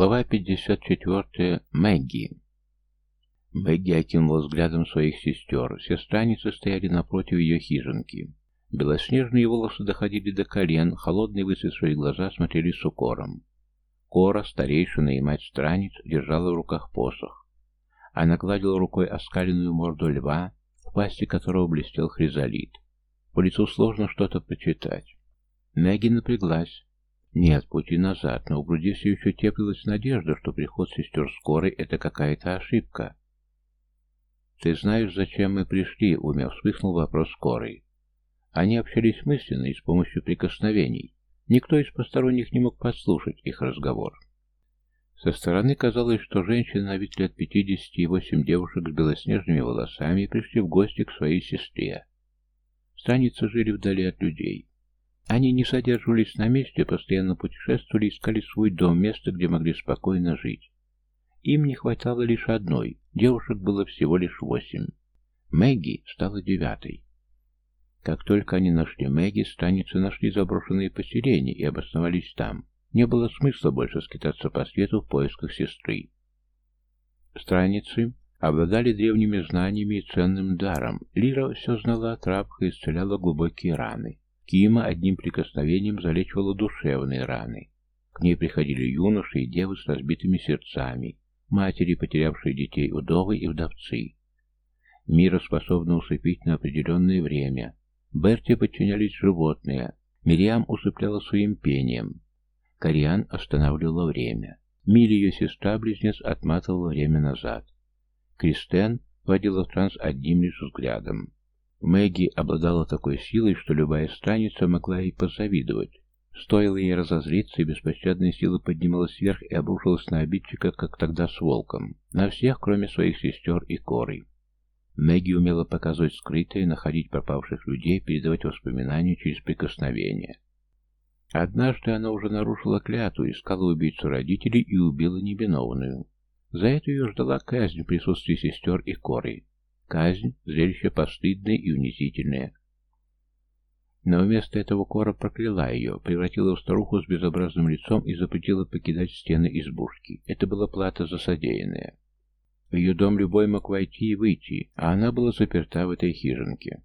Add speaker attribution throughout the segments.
Speaker 1: Глава 54. Мэгги. Мэгги окинула взглядом своих сестер. Все страницы стояли напротив ее хижинки. Белоснежные волосы доходили до колен, холодные высохшие глаза смотрели с укором. Кора, старейшина и мать страниц, держала в руках посох. Она гладила рукой оскаленную морду льва, в пасти которого блестел хризолит. По лицу сложно что-то прочитать. Мэгги напряглась. Нет пути назад, но в груди все еще теплилась надежда, что приход сестер скорой — это какая-то ошибка. «Ты знаешь, зачем мы пришли?» — умя вспыхнул вопрос скорой. Они общались мысленно и с помощью прикосновений. Никто из посторонних не мог подслушать их разговор. Со стороны казалось, что женщины на вид лет пятидесяти и восемь девушек с белоснежными волосами пришли в гости к своей сестре. Станицы жили вдали от людей. Они не содерживались на месте, постоянно путешествовали, искали свой дом, место, где могли спокойно жить. Им не хватало лишь одной, девушек было всего лишь восемь. Мэгги стала девятой. Как только они нашли Мэгги, станицы нашли заброшенные поселения и обосновались там. Не было смысла больше скитаться по свету в поисках сестры. Страницы обладали древними знаниями и ценным даром. Лира все знала о травах и исцеляла глубокие раны. Кима одним прикосновением залечивала душевные раны. К ней приходили юноши и девы с разбитыми сердцами, матери, потерявшие детей, удовы и вдовцы. Мира способна усыпить на определенное время. Берти подчинялись животные. Мириам усыпляла своим пением. Кориан останавливала время. Мили, ее сестра-близнец, отматывала время назад. Кристен вводила транс одним лишь взглядом. Мэгги обладала такой силой, что любая страница могла ей позавидовать. Стоило ей разозлиться, и беспощадная сила поднималась вверх и обрушилась на обидчика, как тогда с волком. На всех, кроме своих сестер и коры. Мэгги умела показывать скрытое, находить пропавших людей, передавать воспоминания через прикосновение. Однажды она уже нарушила клятву, искала убийцу родителей и убила невиновную. За это ее ждала казнь в присутствии сестер и коры. Казнь — зрелище постыдное и унизительное. Но вместо этого Кора прокляла ее, превратила в старуху с безобразным лицом и запретила покидать стены избушки. Это была плата за содеянное. В ее дом любой мог войти и выйти, а она была заперта в этой хижинке.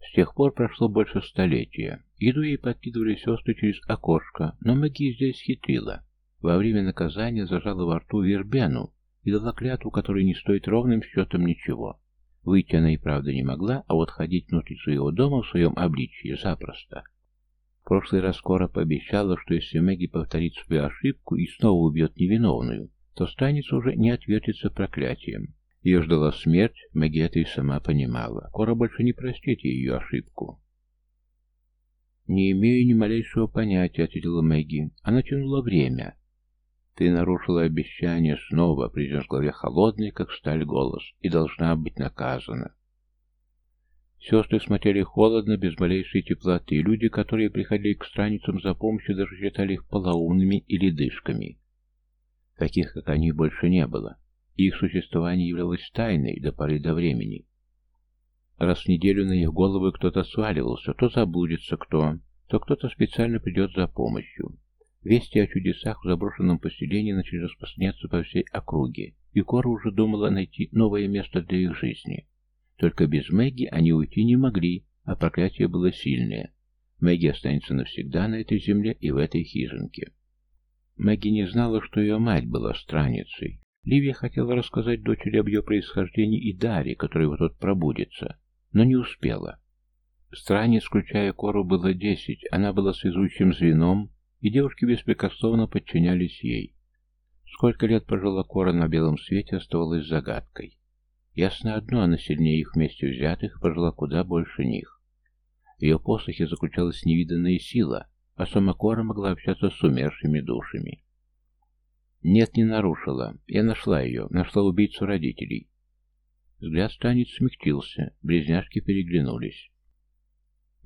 Speaker 1: С тех пор прошло больше столетия. Еду ей подкидывали сестры через окошко, но Маги здесь хитрила. Во время наказания зажала во рту вербену, и дала клятву, которая не стоит ровным счетом ничего. Выйти она и правда не могла, а вот ходить внутри своего дома в своем обличье запросто. В прошлый раз Кора пообещала, что если Мэгги повторит свою ошибку и снова убьет невиновную, то станется уже не отвертится проклятием. Ее ждала смерть, Мэгги это и сама понимала. Кора больше не простит ее ошибку. «Не имею ни малейшего понятия», — ответила Мэгги. Она тянула время. «Ты нарушила обещание снова», — произнес главе холодный, как сталь голос, «и должна быть наказана». Сестры смотрели холодно, без малейшей теплоты. Люди, которые приходили к страницам за помощью, даже считали их полоумными или дышками. Таких, как они, больше не было. Их существование являлось тайной до поры до времени. Раз в неделю на их головы кто-то сваливался, то заблудится кто, то кто-то специально придет за помощью. Вести о чудесах в заброшенном поселении начали распространяться по всей округе, и Кора уже думала найти новое место для их жизни. Только без Мэгги они уйти не могли, а проклятие было сильное. Мэгги останется навсегда на этой земле и в этой хижинке. Мэгги не знала, что ее мать была страницей. Ливия хотела рассказать дочери об ее происхождении и даре, который вот-вот пробудется, но не успела. Страниц, включая Кору, было десять, она была связующим звеном, и девушки беспрекословно подчинялись ей. Сколько лет прожила Кора на белом свете, оставалось загадкой. Ясно одно, она сильнее их вместе взятых прожила куда больше них. В ее посохе заключалась невиданная сила, а сама Кора могла общаться с умершими душами. Нет, не нарушила. Я нашла ее, нашла убийцу родителей. Взгляд станет смягчился, близняшки переглянулись.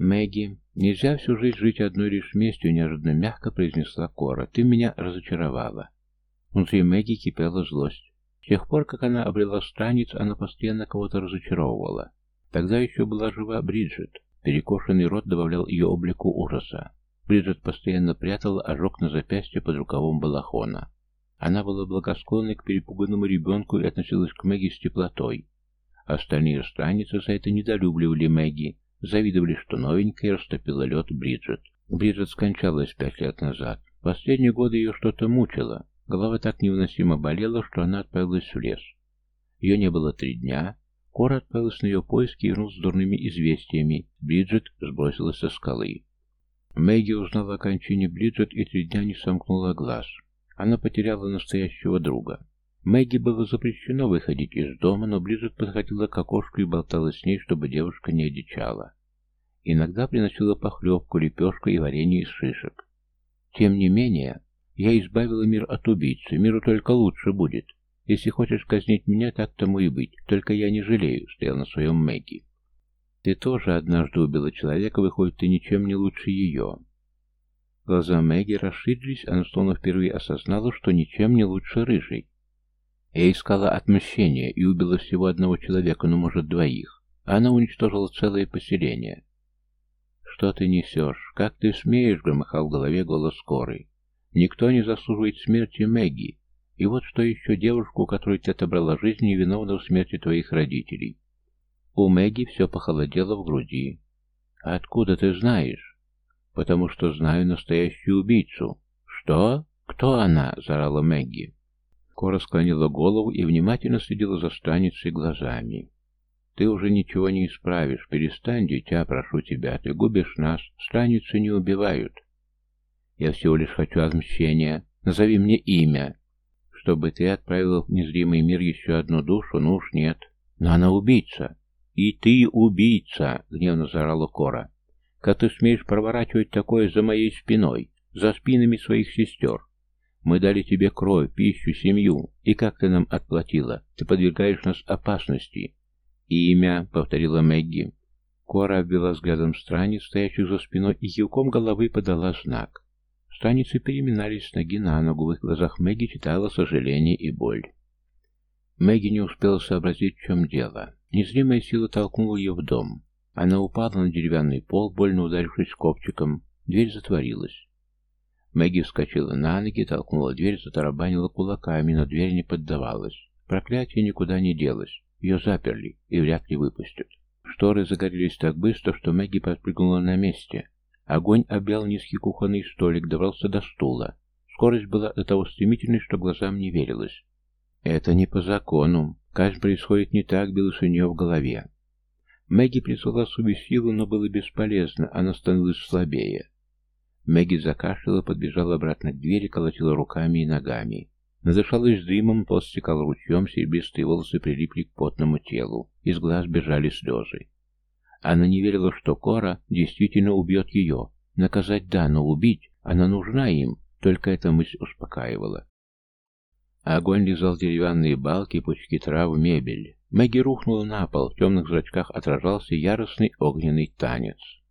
Speaker 1: «Мэгги, нельзя всю жизнь жить одной лишь местью», — неожиданно мягко произнесла Кора. «Ты меня разочаровала». Внутри Мэгги кипела злость. С тех пор, как она обрела странниц, она постоянно кого-то разочаровывала. Тогда еще была жива Бриджит. Перекошенный рот добавлял ее облику ужаса. Бриджит постоянно прятала ожог на запястье под рукавом балахона. Она была благосклонной к перепуганному ребенку и относилась к Мэгги с теплотой. Остальные страницы за это недолюбливали Мэгги, завидовали, что новенькая растопила лед Бриджит. Бриджит скончалась пять лет назад. Последние годы ее что-то мучило. Голова так невыносимо болела, что она отправилась в лес. Ее не было три дня. Кора отправилась на ее поиски и вернулась с дурными известиями. Бриджит сбросилась со скалы. Мэгги узнала о кончине Бриджит и три дня не сомкнула глаз. Она потеряла настоящего друга. Мэгги было запрещено выходить из дома, но Бриджит подходила к окошку и болтала с ней, чтобы девушка не одичала. Иногда приносила похлебку, лепешку и варенье из шишек. Тем не менее, я избавила мир от убийцы, миру только лучше будет. Если хочешь казнить меня, так тому и быть, только я не жалею, стоял на своем Мэгги. Ты тоже однажды убила человека, выходит, ты ничем не лучше ее. Глаза Мэгги расширились, она словно впервые осознала, что ничем не лучше рыжей. Я искала отмщения и убила всего одного человека, ну, может, двоих. Она уничтожила целое поселение. «Что ты несешь? Как ты смеешь?» — громыхал в голове голос скорой. «Никто не заслуживает смерти Мэгги. И вот что еще девушку, которой ты отобрала жизнь, невиновна в смерти твоих родителей». У Мэгги все похолодело в груди. «А откуда ты знаешь?» «Потому что знаю настоящую убийцу». «Что? Кто она?» — зарала Мэгги. Кора склонила голову и внимательно следила за страницей глазами. «Ты уже ничего не исправишь. Перестань, дитя, прошу тебя. Ты губишь нас. Страницы не убивают. Я всего лишь хочу отмщения. Назови мне имя. Чтобы ты отправила в незримый мир еще одну душу, ну уж нет. Но она убийца. И ты убийца!» — гневно заорала Кора. «Как ты смеешь проворачивать такое за моей спиной, за спинами своих сестер? Мы дали тебе кровь, пищу, семью. И как ты нам отплатила? Ты подвергаешь нас опасности. Имя, — повторила Мэгги. Кора обвела взглядом страниц, стоящих за спиной, и кивком головы подала знак. Страницы переминались с ноги на ногу, в их глазах Мэгги читала сожаление и боль. Мэгги не успела сообразить, в чем дело. Незримая сила толкнула ее в дом. Она упала на деревянный пол, больно ударившись копчиком. Дверь затворилась. Мэгги вскочила на ноги, толкнула дверь, затарабанила кулаками, но дверь не поддавалась. Проклятие никуда не делось. Ее заперли и вряд ли выпустят. Шторы загорелись так быстро, что Мэгги подпрыгнула на месте. Огонь объял низкий кухонный столик, добрался до стула. Скорость была до того стремительной, что глазам не верилось. Это не по закону. Казнь происходит не так, билось у нее в голове. Мэгги призвала свою силу, но было бесполезно, она становилась слабее. Мэгги закашляла, подбежала обратно к двери, колотила руками и ногами. Надышалась дымом, пот стекал ручьем, серебристые волосы прилипли к потному телу, из глаз бежали слезы. Она не верила, что Кора действительно убьет ее. Наказать да, но убить она нужна им, только эта мысль успокаивала. Огонь лизал деревянные балки, пучки трав, мебель. Мэгги рухнула на пол, в темных зрачках отражался яростный огненный танец.